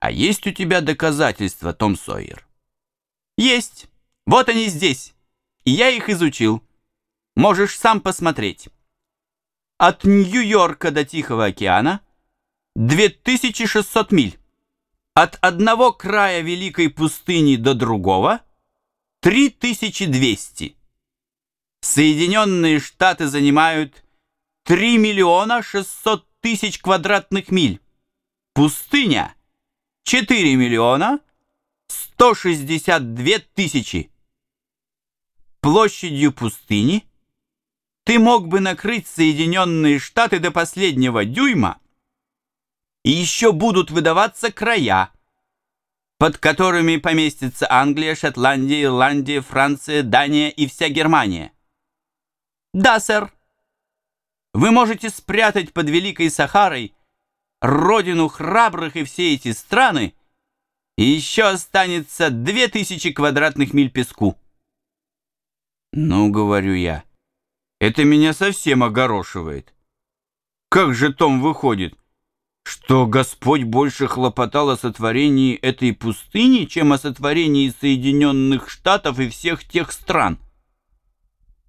А есть у тебя доказательства, Том Сойер? Есть. Вот они здесь. И я их изучил. Можешь сам посмотреть. От Нью-Йорка до Тихого океана 2600 миль. От одного края Великой пустыни до другого 3200. Соединенные Штаты занимают 3 миллиона 600 тысяч квадратных миль. Пустыня 4 миллиона 162 тысячи. Площадью пустыни ты мог бы накрыть Соединенные Штаты до последнего дюйма, и еще будут выдаваться края, под которыми поместится Англия, Шотландия, Ирландия, Франция, Дания и вся Германия. Да, сэр. Вы можете спрятать под Великой Сахарой родину храбрых и все эти страны, и еще останется две тысячи квадратных миль песку. Ну, говорю я, это меня совсем огорошивает. Как же Том выходит, что Господь больше хлопотал о сотворении этой пустыни, чем о сотворении Соединенных Штатов и всех тех стран?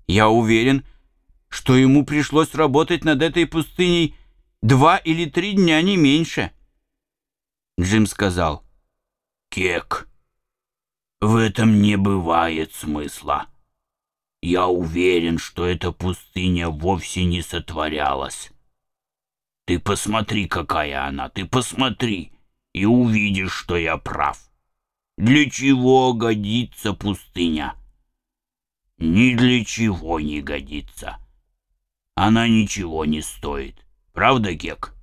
Я уверен, что ему пришлось работать над этой пустыней два или три дня, не меньше. Джим сказал, «Кек, в этом не бывает смысла. Я уверен, что эта пустыня вовсе не сотворялась. Ты посмотри, какая она, ты посмотри, и увидишь, что я прав. Для чего годится пустыня? Ни для чего не годится. Она ничего не стоит. Правда, Гек?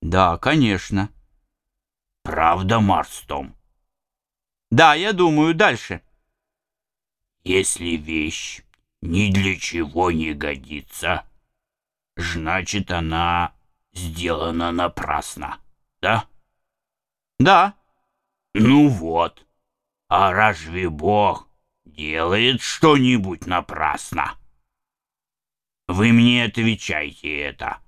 Да, конечно. Правда, Марстом? Да, я думаю, дальше. Если вещь ни для чего не годится, значит, она сделана напрасно, да? Да. Ну вот. А разве Бог делает что-нибудь напрасно? Вы мне отвечайте это.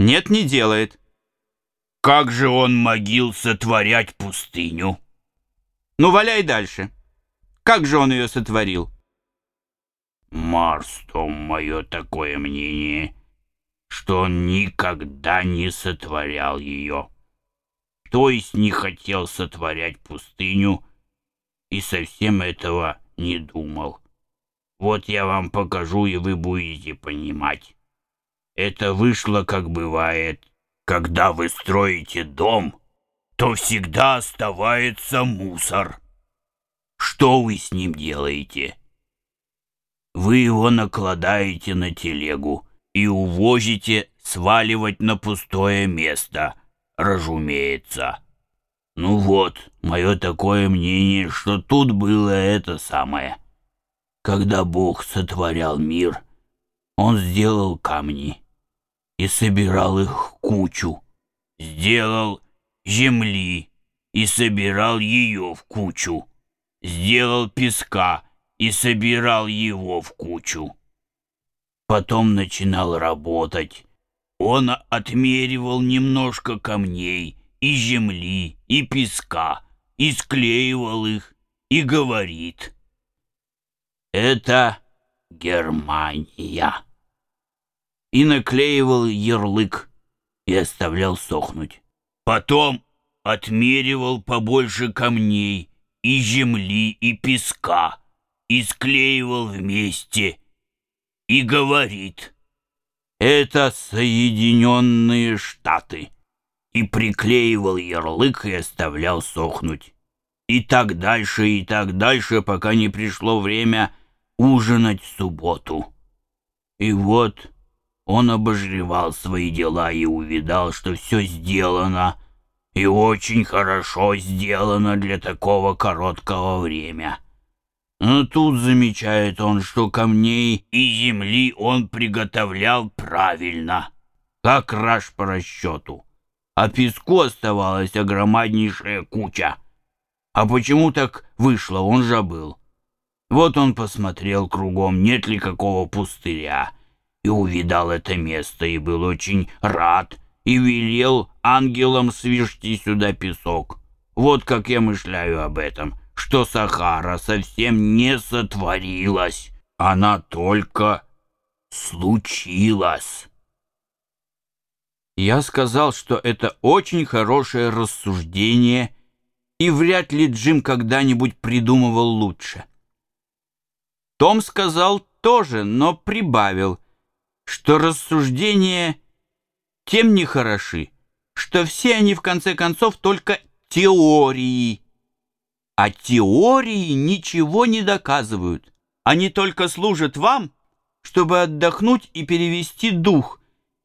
Нет, не делает. Как же он могил сотворять пустыню? Ну, валяй дальше. Как же он ее сотворил? Марстом мое такое мнение, что он никогда не сотворял ее. То есть не хотел сотворять пустыню и совсем этого не думал. Вот я вам покажу, и вы будете понимать. Это вышло, как бывает. Когда вы строите дом, то всегда оставается мусор. Что вы с ним делаете? Вы его накладаете на телегу и увозите сваливать на пустое место, разумеется. Ну вот, мое такое мнение, что тут было это самое. Когда Бог сотворял мир, Он сделал камни и собирал их кучу, сделал земли и собирал ее в кучу, сделал песка и собирал его в кучу. Потом начинал работать. Он отмеривал немножко камней и земли, и песка, и склеивал их, и говорит — это Германия. И наклеивал ярлык и оставлял сохнуть. Потом отмеривал побольше камней и земли, и песка, и склеивал вместе, и говорит, это Соединенные Штаты, и приклеивал ярлык и оставлял сохнуть. И так дальше, и так дальше, пока не пришло время ужинать в субботу. И вот он обожревал свои дела и увидал, что все сделано, и очень хорошо сделано для такого короткого времени. Но тут замечает он, что камней и земли он приготовлял правильно, как раж по расчету, а песку оставалась огромнейшая куча. А почему так вышло, он забыл. Вот он посмотрел кругом, нет ли какого пустыря, и увидал это место, и был очень рад, и велел ангелам свежти сюда песок. Вот как я мышляю об этом, что Сахара совсем не сотворилась, она только случилась. Я сказал, что это очень хорошее рассуждение, и вряд ли Джим когда-нибудь придумывал лучше. Том сказал тоже, но прибавил, что рассуждения тем не хороши, что все они в конце концов только теории. А теории ничего не доказывают. Они только служат вам, чтобы отдохнуть и перевести дух,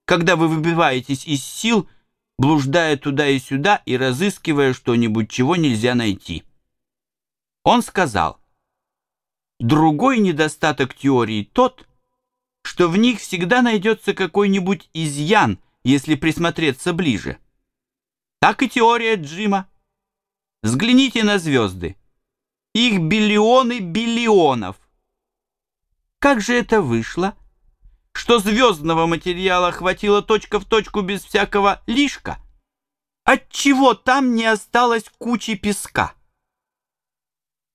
когда вы выбиваетесь из сил, блуждая туда и сюда и разыскивая что-нибудь, чего нельзя найти. Он сказал, другой недостаток теории тот, что в них всегда найдется какой-нибудь изъян, если присмотреться ближе. Так и теория Джима. Взгляните на звезды. Их биллионы биллионов. Как же это вышло? что звездного материала хватило точка в точку без всякого лишка? Отчего там не осталось кучи песка?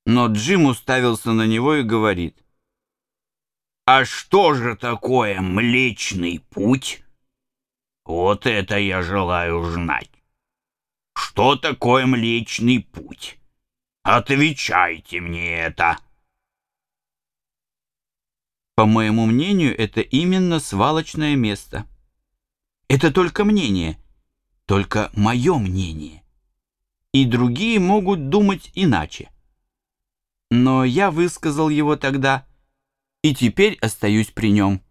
Но Джим уставился на него и говорит. «А что же такое Млечный Путь? Вот это я желаю знать. Что такое Млечный Путь? Отвечайте мне это!» По моему мнению, это именно свалочное место. Это только мнение, только мое мнение. И другие могут думать иначе. Но я высказал его тогда, и теперь остаюсь при нем.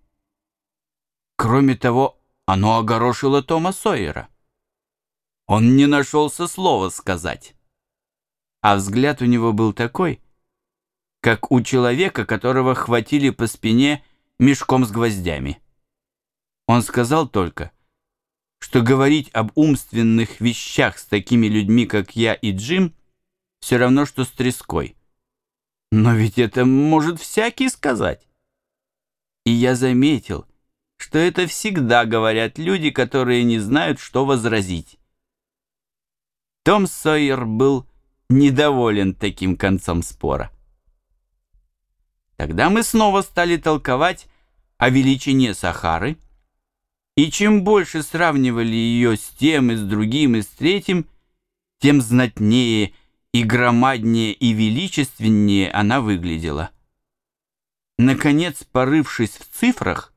Кроме того, оно огорошило Тома Сойера. Он не нашелся слова сказать. А взгляд у него был такой — как у человека, которого хватили по спине мешком с гвоздями. Он сказал только, что говорить об умственных вещах с такими людьми, как я и Джим, все равно, что с треской. Но ведь это может всякий сказать. И я заметил, что это всегда говорят люди, которые не знают, что возразить. Том Сойер был недоволен таким концом спора. Тогда мы снова стали толковать о величине Сахары, и чем больше сравнивали ее с тем и с другим и с третьим, тем знатнее и громаднее и величественнее она выглядела. Наконец, порывшись в цифрах,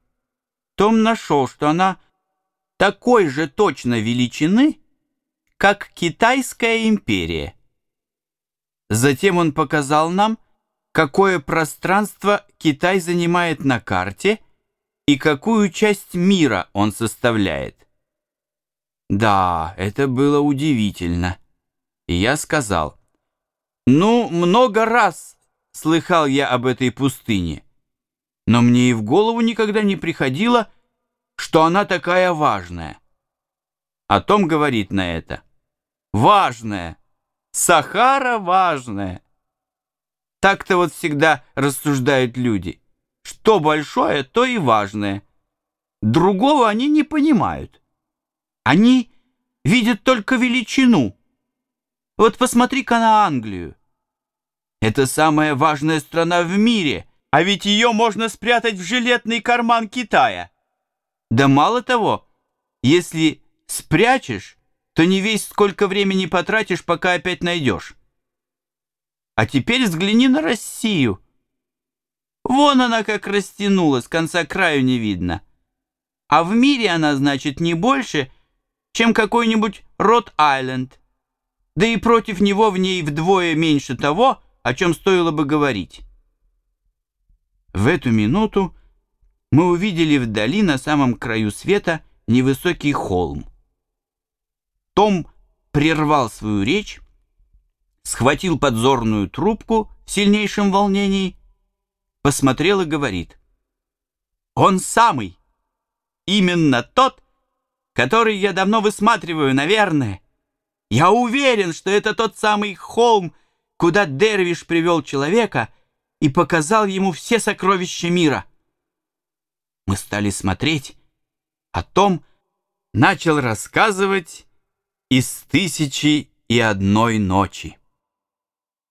Том нашел, что она такой же точно величины, как Китайская империя. Затем он показал нам, какое пространство Китай занимает на карте и какую часть мира он составляет. Да, это было удивительно. И я сказал, ну, много раз слыхал я об этой пустыне, но мне и в голову никогда не приходило, что она такая важная. О том говорит на это. Важная. Сахара важная. Так-то вот всегда рассуждают люди. Что большое, то и важное. Другого они не понимают. Они видят только величину. Вот посмотри-ка на Англию. Это самая важная страна в мире, а ведь ее можно спрятать в жилетный карман Китая. Да мало того, если спрячешь, то не весь сколько времени потратишь, пока опять найдешь. А теперь взгляни на Россию. Вон она как растянулась, конца краю не видно. А в мире она, значит, не больше, чем какой-нибудь Рот-Айленд. Да и против него в ней вдвое меньше того, о чем стоило бы говорить. В эту минуту мы увидели вдали на самом краю света невысокий холм. Том прервал свою речь, схватил подзорную трубку в сильнейшем волнении, посмотрел и говорит. «Он самый! Именно тот, который я давно высматриваю, наверное. Я уверен, что это тот самый холм, куда Дервиш привел человека и показал ему все сокровища мира. Мы стали смотреть, о том начал рассказывать из «Тысячи и одной ночи».